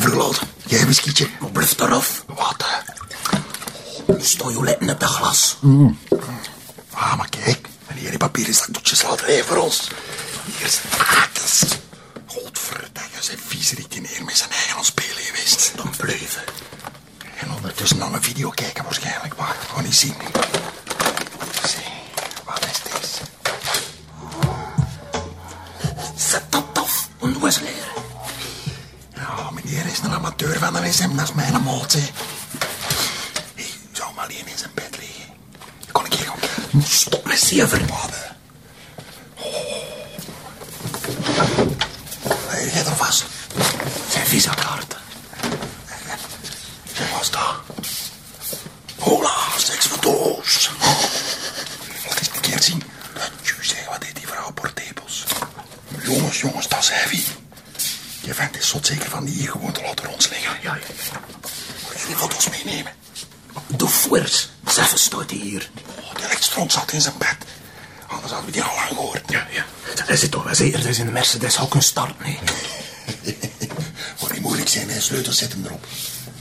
whiskietje. Blijf eraf. Wat? Sto je letten op dat glas. Ah, maar kijk. En hier die papieren zakdoekjes laten hij voor ons. Hier is akels. Godverdomme, zijn viezerik die neer met zijn eigen spelen geweest. Dan blijven. En ondertussen nog een video kijken waarschijnlijk. Wacht, gewoon niet zien. Een SM, dat is mijn maat, hè. Hey, zou maar alleen in zijn bed liggen. Kon ik hier kijken? Stop met zeven. Wat, Hey, jij er vast. Zijn visa-kaarten. Zeg, wat is dat? Hola, seks foto's. Laat eens een keer zien. Tju, zeg, wat deed die vrouw portables? Jongens, jongens, dat is heavy. Is zot zeker van die hier gewoon te laten rondsliggen. Ja, ja. Moet je die foto's meenemen? Doe voors. Zeven staat hier. Oh, de elektron zat in zijn bed. Anders hadden we die al lang gehoord. Ja, ja. Hij zit toch wel zeker. Dat is in de Mercedes ook een start, nee. Moet niet moeilijk zijn, de sleutels zitten erop.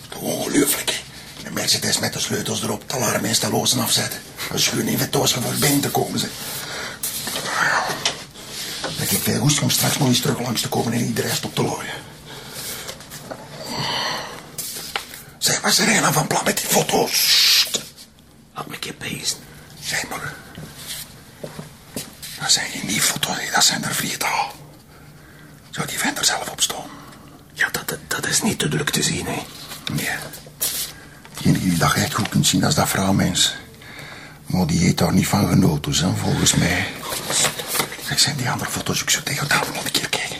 Toch ongelooflijk? Een Mercedes met de sleutels erop, de alarm en lozen afzetten. Een schuur in Vetoos voor binnen te komen, ze. Ik heb veel hoest om straks nog eens terug langs te komen en iedereen stopt te looien. Er een van plan met die foto's? Sst. Laat me een keer pezen. Zeg maar. Dat zijn geen die foto's, dat zijn er viertal. Zou die vent er zelf op staan? Ja, dat, dat, dat is niet te druk te zien, hè. Nee. Die enige die dat echt goed kunt zien, dat is dat vrouwmens. Maar die heeft daar niet van genoten, hè, volgens mij. Zeg, zijn die andere foto's ook zo tegen elkaar? Nog een keer kijken.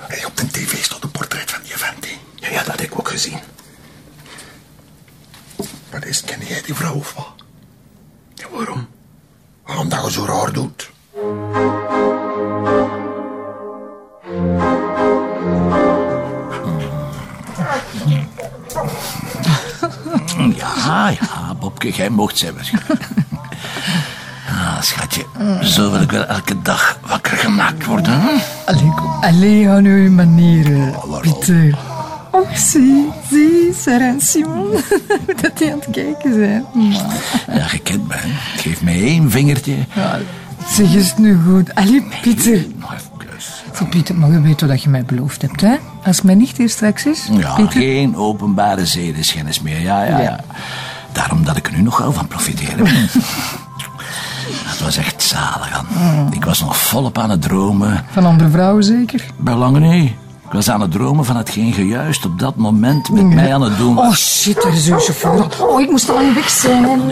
Hey, op de tv staat een portret van die vent, hè. Ja, ja, dat heb ik ook gezien. Wat is ken jij die vrouw of wat? Ja, waarom? Omdat je zo raar doet. Ja, ja, Bobke, jij mocht zijn waarschijnlijk. Ah, schatje, zo wil ik wel elke dag wakker gemaakt worden. hè? Allee, kom. Allee, aan uw manieren, waarom? Pieter. Och, zie, zie, Sarah en Simon. Dat die aan het kijken zijn. Maar, Ja, mij. hè. Geef mij één vingertje. ja, zeg eens nu goed. Allee, Pieter. Zeg, Pieter, maar je weet wat dat je mij beloofd hebt, hè? Als mijn nicht hier straks is, Ja, Pieter. geen openbare zedenschennis meer. Ja, ja, Ja. ja. Daarom dat ik er nu nog wel van profiteren. Dat was echt zalig, aan. Ik was nog volop aan het dromen. Van andere vrouwen zeker? Bij lange niet. Ik was aan het dromen van hetgeen je juist op dat moment met mij aan het doen was. Oh shit, daar is uw chauffeur. Oh, ik moest al lang weg zijn.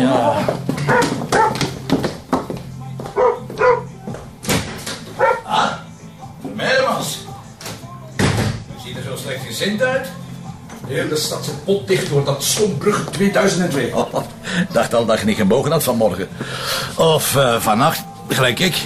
Meijemans. Ziet er zo slecht gezind uit? De hele stad zit potdicht door dat stombrug 2002. Oh, dacht al dat je niet gemogen had vanmorgen. Of eh, vannacht, gelijk ik.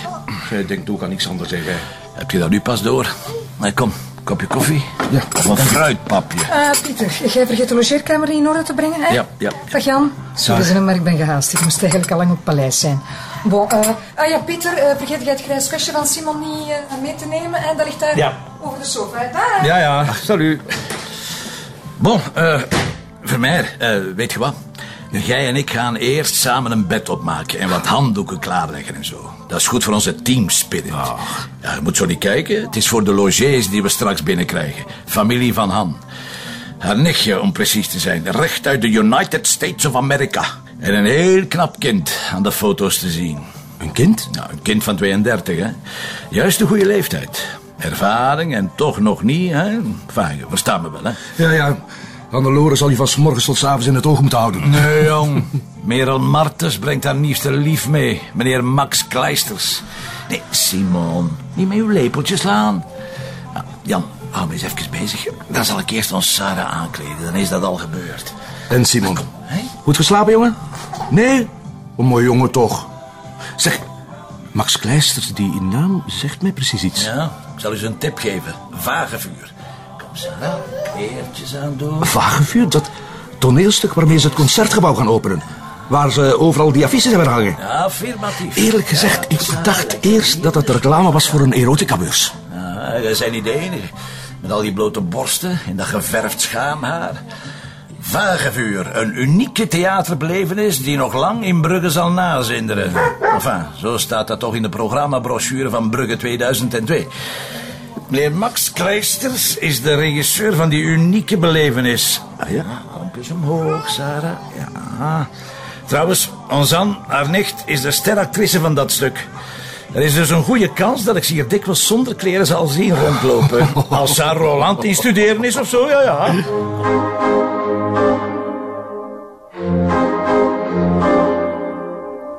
Jij denkt ook aan niks anders, zeg jij. Heb je dat nu pas door? Nee, kom, kopje koffie. Ja, Of een fruitpapje. Ah, Pieter, jij vergeet de logeerkamer in orde te brengen, hè? Ja, ja. Dag Jan. Sorry, ze, maar ik ben gehaast. Ik moest eigenlijk al lang op het paleis zijn. Bon, eh, ah ja, Pieter, eh, vergeet jij het grijs vestje van Simon niet eh, mee te nemen? En dat ligt daar Ja. over de sofa. Ja, ja, salut. Bon, eh Vermeer, eh, weet je wat? Jij en ik gaan eerst samen een bed opmaken en wat handdoeken klaarleggen en zo. Dat is goed voor onze teamspirit. Ja, je moet zo niet kijken. Het is voor de logés die we straks binnenkrijgen. Familie van Han. Haar nichtje, om precies te zijn. Recht uit de United States of America. En een heel knap kind aan de foto's te zien. Een kind? Nou, een kind van 32, hè. Juist de goede leeftijd. Ervaring en toch nog niet, hè. Enfin, je verstaat me wel, hè. Ja, ja. Hannelore zal je van 's morgens tot 's avonds in het oog moeten houden. Nee, jong. Merel Martens brengt haar nieuwste lief mee. Meneer Max Kleisters. Nee, Simon. Niet met uw lepeltjes slaan. Nou, Jan, hou me eens even bezig. Dan zal ik eerst ons Sarah aankleden. Dan is dat al gebeurd. En Simon? Hè? Goed geslapen, jongen? Nee? Een mooi jongen toch. Zeg, Max Kleisters, die naam zegt mij precies iets. Ja, ik zal u eens een tip geven. Vagevuur. Kom, Sarah. Eertjes aandoen. Vagevuur, dat toneelstuk waarmee ze het concertgebouw gaan openen. Waar ze overal die affiches hebben hangen. Ja, affirmatief. Eerlijk gezegd, Ja, ik dacht eerst dat het reclame was voor een erotica-beurs. Ja, wij zijn niet de enige. Met al die blote borsten en dat geverfd schaamhaar. Vagevuur, een unieke theaterbelevenis die nog lang in Brugge zal nazinderen. Enfin, zo staat dat toch in de programmabrochure van Brugge 2002. Meneer Max Kleisters is de regisseur van die unieke belevenis. Ah ja, armpjes omhoog, Sarah. Ja. Trouwens, Anzan, haar nicht, is de steractrice van dat stuk. Er is dus een goede kans dat ik ze hier dikwijls zonder kleren zal zien rondlopen. Als Sarah Roland in studeren is of zo, ja, ja.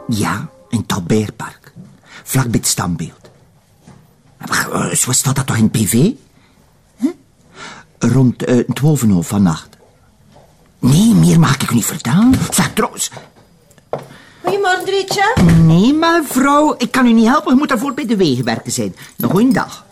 Ja, in Talbeerpark. Vlak bij het standbeeld. Maar, eh, zo staat dat toch in PV? Hè? Rond uh, 12 uur vannacht. Nee, meer mag ik u niet vertellen. Zeg, trouwens... Goedemorgen, Drietje. Nee, mevrouw, ik kan u niet helpen. Je moet daarvoor bij de wegenwerken zijn. Een goeie dag.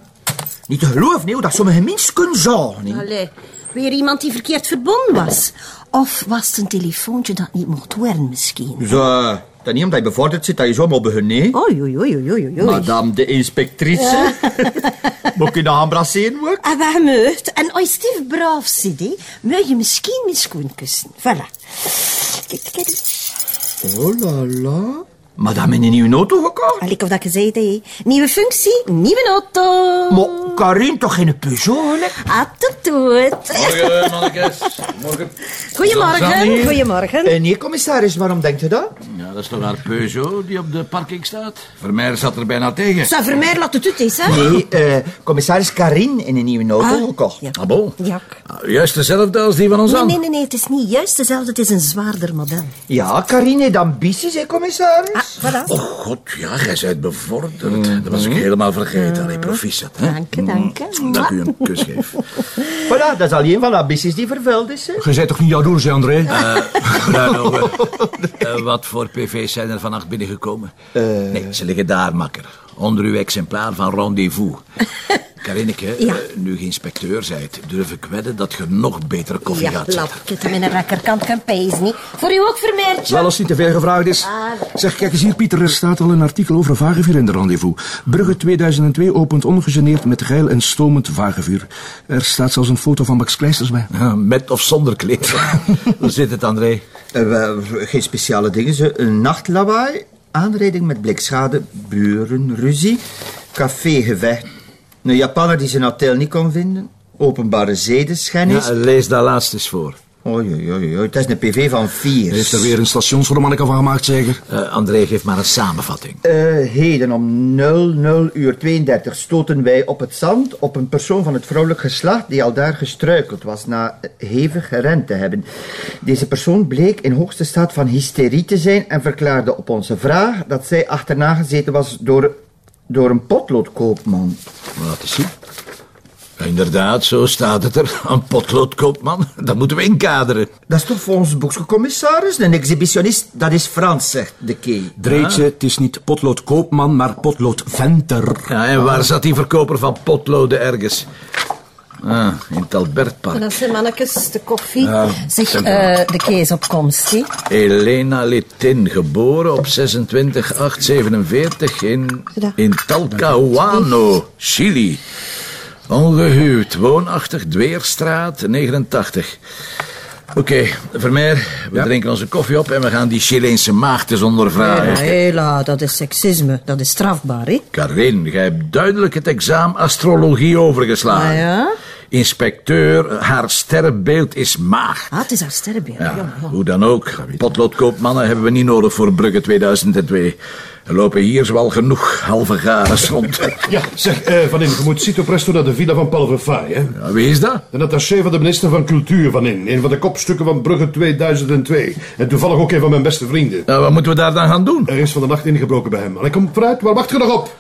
Niet te geloven, nee, dat sommige mensen kunnen zagen. nee. Allee, weer iemand die verkeerd verbonden was. Of was het een telefoontje dat niet mocht worden, misschien? Zo, dat niet omdat je bevorderd zit dat je zo moet beginnen, nee? Oei, oei, oei, oei. Madame de inspectrice. Moet je nog embrasseren ook? En waar meurt. En als Steve braaf zit, hè, moet je misschien mijn schoen kussen. Voilà. Kijk, kijk. Oh la la. Madame in een nieuwe auto gekocht? Allee, of dat gezegd, hè. Nieuwe functie, nieuwe auto. Maar Karin toch geen Peugeot, gelijk? Ah, tot doet. Morgen, mannetjes. Morgen. Goedemorgen, goedemorgen. Eh, nee, commissaris, waarom denkt u dat? Ja, dat is toch haar Peugeot die op de parking staat? Vermeer zat er bijna tegen. Zo, Vermeer, laat het eens, hè. Nee, eh, commissaris Karin in een nieuwe auto Ah, gekocht. ja. Ah, bon. Ja. Ah, Juist dezelfde als die van ons Nee, aan. nee, nee, nee, het is niet juist dezelfde, het is een zwaarder model. Ja, Karin heeft ambities, hè, commissaris? Ah, voilà. Oh god, ja, jij bent bevorderd. Dat was ik helemaal vergeten. Allee, proficiat, hè? Dank je, dank je. Dat ik u een kus geef. Voilà, dat is alleen van de ambities die vervuld is, hè? Toch niet jaloers, hè, André? Nou, eh, eh, wat voor pv's zijn er vannacht binnengekomen? Nee, ze liggen daar, makker. Onder uw exemplaar van Rendezvous. Karineke, Ja. eh, nu je inspecteur zijt, durf ik wedden dat je nog betere koffie Ja, gaat zetten. lapje, met een rechterkant kan pees niet. Voor u ook, Vermeertje? Wel, als het niet te veel gevraagd is. Zeg, kijk eens hier, Pieter. Er staat al een artikel over vagevuur in de rendezvous. Brugge 2002 opent ongegeneerd met geil en stomend vagevuur. Er staat zelfs een foto van Max Kleisters bij. Ja, Met of zonder kleed. Hoe zit het, André? Eh, geen speciale dingen, ze. Een nachtlawaai, aanrijding met blikschade, burenruzie, cafégevecht, een Japanner die zijn hotel niet kon vinden, openbare zedenschennis. Ja, lees dat laatst eens voor. Oei, oei, het is een PV van vier. Heeft er weer een stationsromanneke van gemaakt, zeker? Eh, André, geef maar een samenvatting. Eh, heden om 00 uur 32 stoten wij op het zand op een persoon van het vrouwelijk geslacht die al daar gestruikeld was na hevig gerend te hebben. Deze persoon bleek in hoogste staat van hysterie te zijn en verklaarde op onze vraag dat zij achterna gezeten was door, door een potloodkoopman. Laat eens zien. Inderdaad, zo staat het er. Een potloodkoopman. Dat moeten we inkaderen. Dat is toch volgens boekse commissaris? Een exhibitionist, dat is Frans, zegt de key. Dreetje, het is niet potlood koopman, maar potlood venter. Ja, en waar zat die verkoper van potloden ergens? Ah, in het Albertpark. Dat zijn mannetjes, de koffie. zeg, zeg eh, de kees op komst, hè. Elena Litin, geboren op 26-8-47 in, in Talcahuano, Chili. Ongehuwd, woonachtig, Dweerstraat, 89. Oké, Vermeer, we drinken onze koffie op en we gaan die Chileense maagd eens ondervragen. Hela, dat is seksisme. Dat is strafbaar, hè. Karin, jij hebt duidelijk het examen astrologie overgeslagen. Ah, ja? Inspecteur, haar sterrenbeeld is maagd. Ah, het is haar sterrenbeeld. Ja, Ja, ja. hoe dan ook. Potloodkoopmannen hebben we niet nodig voor Brugge 2002. Er lopen hier zowel genoeg halve garens rond. Ja, zeg, eh, Van In, je moet Cito Presto naar de villa van Paul Verfaay, hè? Ja, wie is dat? Een attaché van de minister van Cultuur van In. Een van de kopstukken van Brugge 2002. En toevallig ook een van mijn beste vrienden. Nou, wat moeten we daar dan gaan doen? Er is van de nacht ingebroken bij hem. Allee, kom vooruit, waar wacht je nog op?